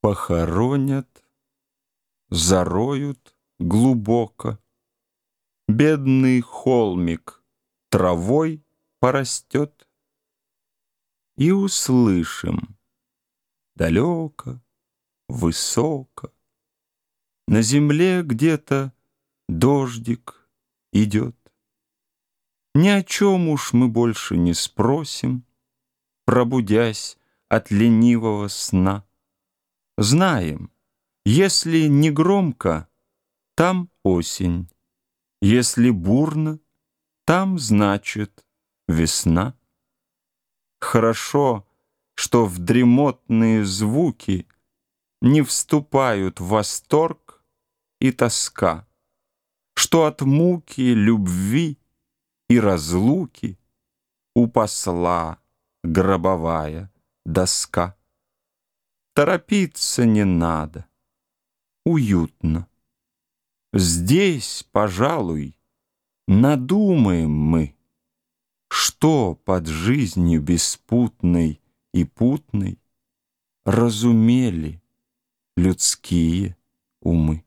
Похоронят, зароют глубоко, Бедный холмик травой порастет, И услышим далеко, высоко, На земле где-то дождик идет. Ни о чем уж мы больше не спросим, Пробудясь от ленивого сна. Знаем, если не громко, там осень, Если бурно, там, значит, весна. Хорошо, что в дремотные звуки Не вступают восторг и тоска, Что от муки, любви и разлуки У посла гробовая доска. Торопиться не надо, уютно. Здесь, пожалуй, надумаем мы, Что под жизнью беспутной и путной Разумели людские умы.